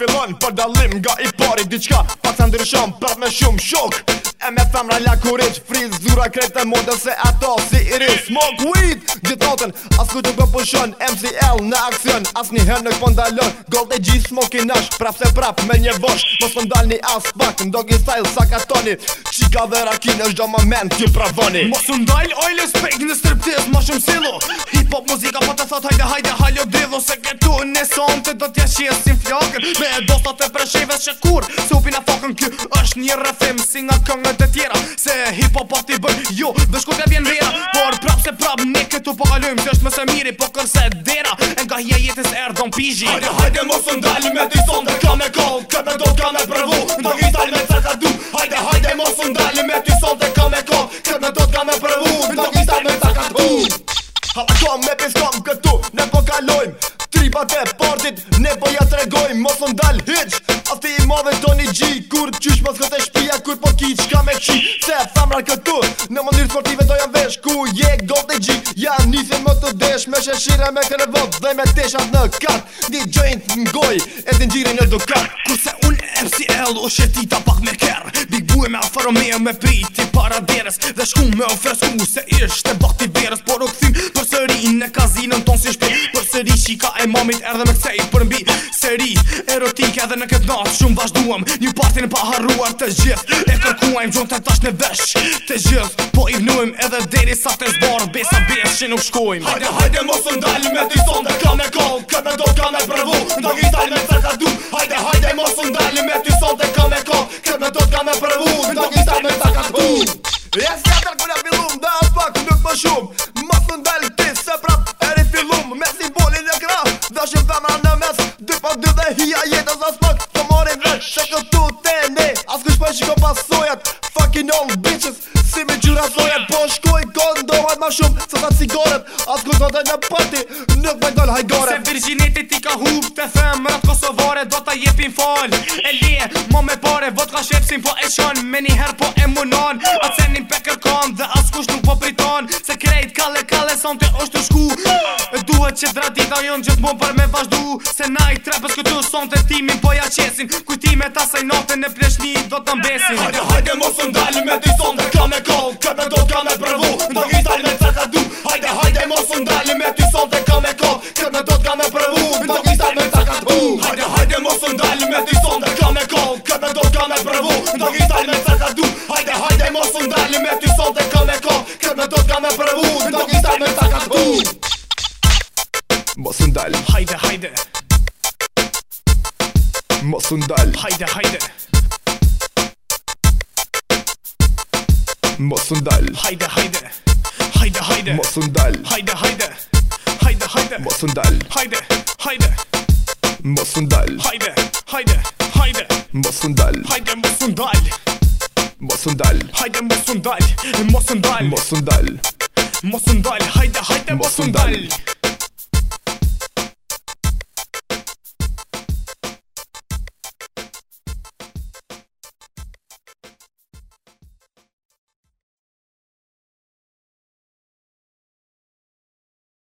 fillon për dalim nga i pari diqka Pak sa ndryshon prap me shumë shok E me thamra rralja kurit Friz zura modën se ato si i rrit Smok weed Gjithoten As ku të përpushon po MCL në aksion As një herë nuk këpon po Gold e gjith smok i nash Prap se prap me një vosh Mos të po ndal një as pak Në dogi style sa ka toni Qika dhe rakin është do më t'ju pravoni Mos të ndal ojle spek në stërptis Ma shumë silo Pop muzika Po të thot hajde hajde hallo divo Se këtu në sonte do t'ja shies si flokën Me e dosta të presheve që kur Supin e fokën kjo është një rëfim Si nga këngët e tjera Se hip-hop ati po bën ju Dhe shku ka vjen vera Por prap se prap ne këtu po kalujm Që është mëse miri po kërse dera E nga hje jetis erdon pijji Hajde hajde mos në me t'i sonde Ka me kol, këtë me do ka me prëvu Në të me du Hajde hajde mos në me ty sonde kam këtu, ne po kalojm Tripa të partit, ne po ja të regojm Mos në dal hiq, ati i madhe do një Kur qysh mos këtë e shpia, kur po ki qka me qi Se thamra këtu, në mundir sportive do jam vesh Ku je gol të gji, ja nithi më të desh Me sheshira me kërë vot dhe me teshat në kat Një gjojnë të ngoj, edhe në gjirin e dukat Kurse unë MCL, o shetita pak me ker Big bu me Alfa me prit para deres Dhe shku me ofresku se ishte bakti verës Por u këthim për sëri në kazinën ton si shpi Për sëri shika e mamit erdhe me kësej për mbi Sëri erotik edhe në këtë natë shumë vazhduam Një partin pa harruar të gjithë E kërkuajm gjonë të tash në vesh të gjithë Po i vnuim edhe deri sa të zborë Besa besh që nuk shkojm Hajde, hajde mosë ndalim e ti sonde Ka me kol, Këtë me do, ka me prëvu Ndo gjitaj me shumë Më të ndalë ti se prap e rifilum Me simbolin e kraf Dhe shumë të mërë në mes Dy për dy dhe hi jetës as mëk Të morin dhe Shë këtu të e ne As kush për po shiko pasojat Fucking all bitches Si me gjyra sojat Po shkoj kodë ndohat ma shumë Se ta cigoret As kush dhe në pëti Nuk me ndonë hajgore Se virginitit ti ka hub të thëm Rat kosovare do t'a jepin fal E lije Mo me pare Vot ka shepsin po e shon Me një her po e munon A cenin pe kërkon Dhe as kush interesante është të shku Duhet që dratika jonë gjithë mund për me vazhdu Se na i trepës këtu Sonte të timin po ja qesin Kujtime ta saj nate në pleshni do të mbesin Hajde hajde mos më ndalim me ti son ka me kol Këpër do t'ka me përvu Do i dal me ka du Hajde hajde mos më ndalim me ti son ka me kol Këpër do t'ka me përvu Do i dal me ka du Hajde hajde mos më ndalim me ti son ka me kol këtë do t'ka me përvu Do i dal me caka du Hajde hajde mos më ndalim me ti Kaboom! Masundal Haydi haydi Masundal Haydi haydi Masundal Haydi haydi Haydi haydi Masundal Haydi haydi Haydi haydi Masundal Haydi haydi Masundal Haydi haydi haydi Masundal Haydi Masundal Masundal Haydi Masundal Masundal Masundal Mosu ndal, hajde, hajde, mosu ndal,